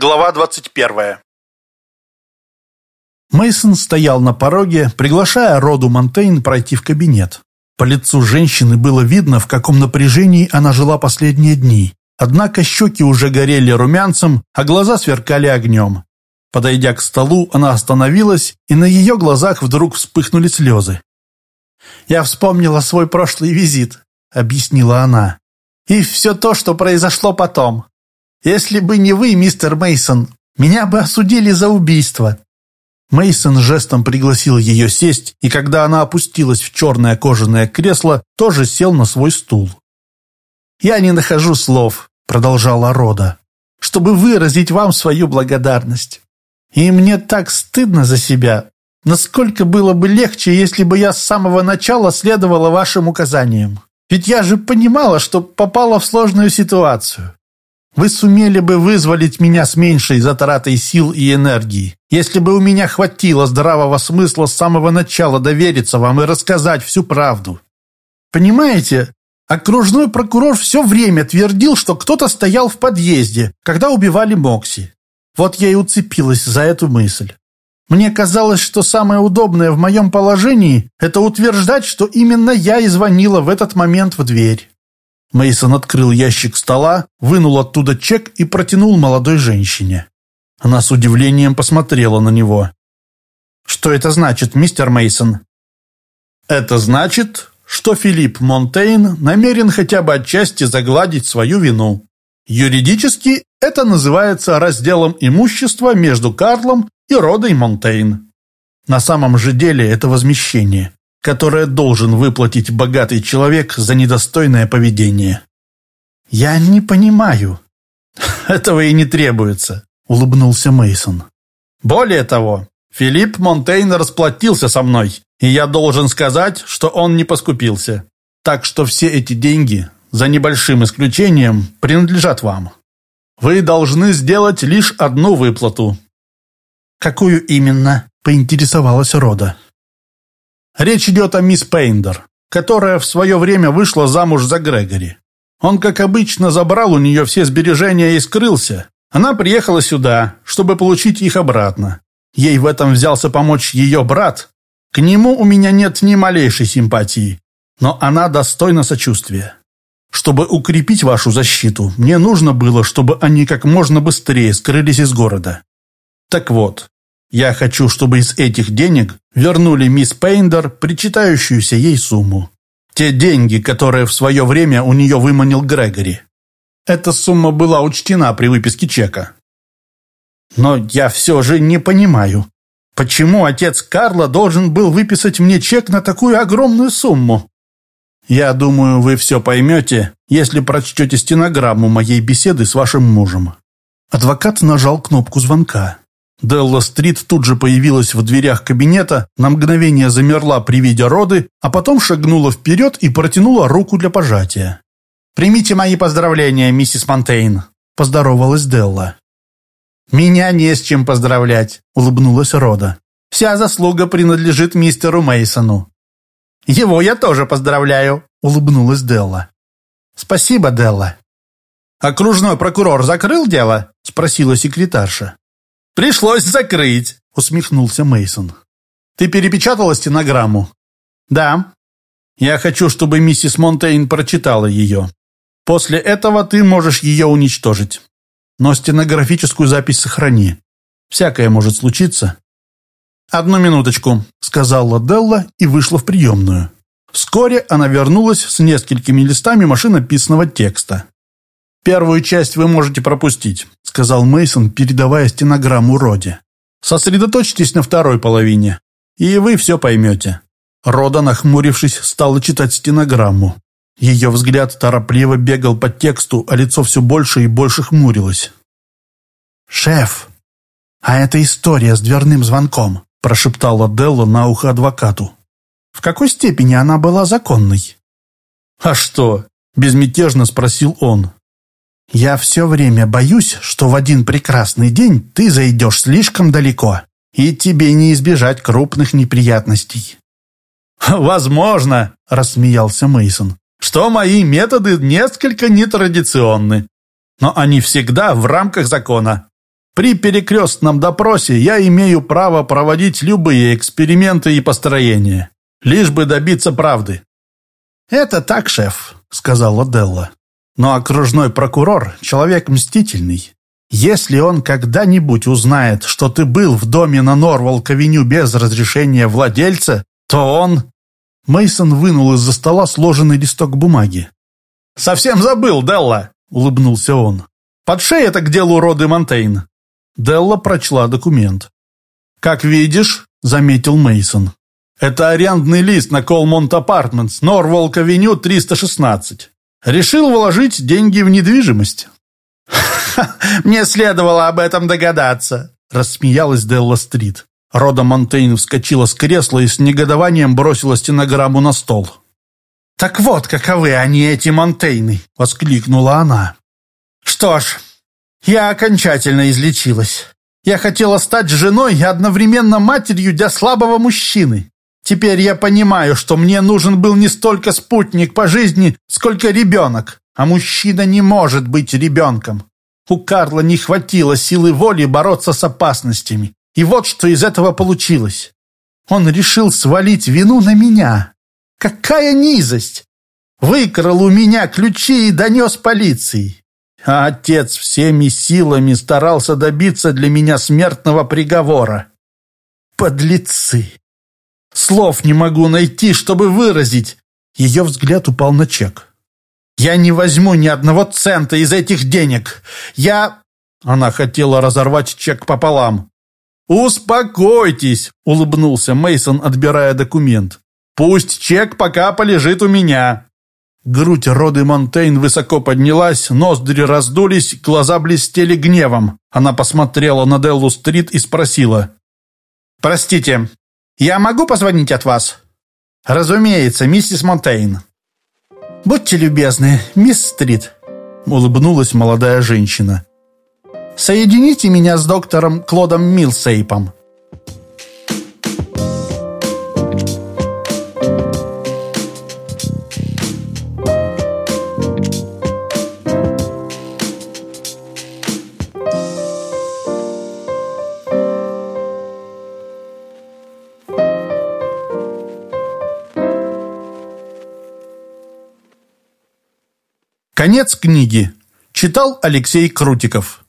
Глава 21. Мейсон стоял на пороге, приглашая Роду Монтейн пройти в кабинет. По лицу женщины было видно, в каком напряжении она жила последние дни. Однако щеки уже горели румянцем, а глаза сверкали огнем. Подойдя к столу, она остановилась, и на ее глазах вдруг вспыхнули слезы. «Я вспомнила свой прошлый визит», — объяснила она. «И все то, что произошло потом. Если бы не вы, мистер Мейсон, меня бы осудили за убийство. Мейсон жестом пригласил ее сесть, и когда она опустилась в черное кожаное кресло, тоже сел на свой стул. «Я не нахожу слов», — продолжала Рода, «чтобы выразить вам свою благодарность. И мне так стыдно за себя. Насколько было бы легче, если бы я с самого начала следовала вашим указаниям. Ведь я же понимала, что попала в сложную ситуацию. Вы сумели бы вызволить меня с меньшей затратой сил и энергии, если бы у меня хватило здравого смысла с самого начала довериться вам и рассказать всю правду. Понимаете, окружной прокурор все время твердил, что кто-то стоял в подъезде, когда убивали Мокси. Вот я и уцепилась за эту мысль. Мне казалось, что самое удобное в моем положении – это утверждать, что именно я и звонила в этот момент в дверь. Мейсон открыл ящик стола, вынул оттуда чек и протянул молодой женщине. Она с удивлением посмотрела на него. «Что это значит, мистер Мейсон? «Это значит, что Филипп Монтейн намерен хотя бы отчасти загладить свою вину. Юридически это называется разделом имущества между Карлом и Родой Монтейн. На самом же деле это возмещение которое должен выплатить богатый человек за недостойное поведение. «Я не понимаю». «Этого и не требуется», — улыбнулся Мейсон. «Более того, Филипп Монтейн расплатился со мной, и я должен сказать, что он не поскупился. Так что все эти деньги, за небольшим исключением, принадлежат вам. Вы должны сделать лишь одну выплату». «Какую именно?» — поинтересовалась Рода. Речь идет о мисс Пейндер, которая в свое время вышла замуж за Грегори. Он, как обычно, забрал у нее все сбережения и скрылся. Она приехала сюда, чтобы получить их обратно. Ей в этом взялся помочь ее брат. К нему у меня нет ни малейшей симпатии, но она достойна сочувствия. Чтобы укрепить вашу защиту, мне нужно было, чтобы они как можно быстрее скрылись из города. Так вот, я хочу, чтобы из этих денег вернули мисс Пейндер причитающуюся ей сумму. Те деньги, которые в свое время у нее выманил Грегори. Эта сумма была учтена при выписке чека. Но я все же не понимаю, почему отец Карла должен был выписать мне чек на такую огромную сумму? Я думаю, вы все поймете, если прочтете стенограмму моей беседы с вашим мужем. Адвокат нажал кнопку звонка. Делла Стрит тут же появилась в дверях кабинета, на мгновение замерла при виде роды, а потом шагнула вперед и протянула руку для пожатия. «Примите мои поздравления, миссис Монтейн», – поздоровалась Делла. «Меня не с чем поздравлять», – улыбнулась Рода. «Вся заслуга принадлежит мистеру Мейсону. «Его я тоже поздравляю», – улыбнулась Делла. «Спасибо, Делла». «Окружной прокурор закрыл дело?» – спросила секретарша. «Пришлось закрыть», — усмехнулся Мейсон. «Ты перепечатала стенограмму?» «Да». «Я хочу, чтобы миссис Монтейн прочитала ее. После этого ты можешь ее уничтожить. Но стенографическую запись сохрани. Всякое может случиться». «Одну минуточку», — сказала Делла и вышла в приемную. Вскоре она вернулась с несколькими листами машинописного текста. «Первую часть вы можете пропустить», — сказал Мейсон, передавая стенограмму Роди. «Сосредоточьтесь на второй половине, и вы все поймете». Рода, нахмурившись, стала читать стенограмму. Ее взгляд торопливо бегал по тексту, а лицо все больше и больше хмурилось. «Шеф, а это история с дверным звонком», – прошептала Делла на ухо адвокату. «В какой степени она была законной?» «А что?» – безмятежно спросил он. Я все время боюсь, что в один прекрасный день ты зайдешь слишком далеко, и тебе не избежать крупных неприятностей». «Возможно», — рассмеялся Мейсон, «что мои методы несколько нетрадиционны, но они всегда в рамках закона. При перекрестном допросе я имею право проводить любые эксперименты и построения, лишь бы добиться правды». «Это так, шеф», — сказала Делла. «Но окружной прокурор — человек мстительный. Если он когда-нибудь узнает, что ты был в доме на Норвалк-авеню без разрешения владельца, то он...» Мейсон вынул из-за стола сложенный листок бумаги. «Совсем забыл, Делла!» — улыбнулся он. «Подшей это к делу роды Монтейн. Делла прочла документ. «Как видишь», — заметил Мейсон, «это арендный лист на Колмонт Апартментс, Норволк-авеню 316. Решил вложить деньги в недвижимость». «Мне следовало об этом догадаться», — рассмеялась Делла Стрит. Рода Монтейн вскочила с кресла и с негодованием бросила стенограмму на стол. «Так вот, каковы они, эти Монтейны!» — воскликнула она. «Что ж, я окончательно излечилась. Я хотела стать женой и одновременно матерью для слабого мужчины. Теперь я понимаю, что мне нужен был не столько спутник по жизни, сколько ребенок. А мужчина не может быть ребенком. У Карла не хватило силы воли бороться с опасностями. И вот что из этого получилось. Он решил свалить вину на меня. Какая низость! Выкрал у меня ключи и донес полиции. А отец всеми силами старался добиться для меня смертного приговора. Подлецы! Слов не могу найти, чтобы выразить. Ее взгляд упал на чек. Я не возьму ни одного цента из этих денег. Я... Она хотела разорвать чек пополам. «Успокойтесь», — улыбнулся Мейсон, отбирая документ. «Пусть чек пока полежит у меня. Грудь Роды Монтейн высоко поднялась, ноздри раздулись, глаза блестели гневом. Она посмотрела на Деллу-стрит и спросила. «Простите, я могу позвонить от вас?» «Разумеется, миссис Монтейн». «Будьте любезны, мисс Стрит», — улыбнулась молодая женщина. «Соедините меня с доктором Клодом Милсейпом». Конец книги. Читал Алексей Крутиков.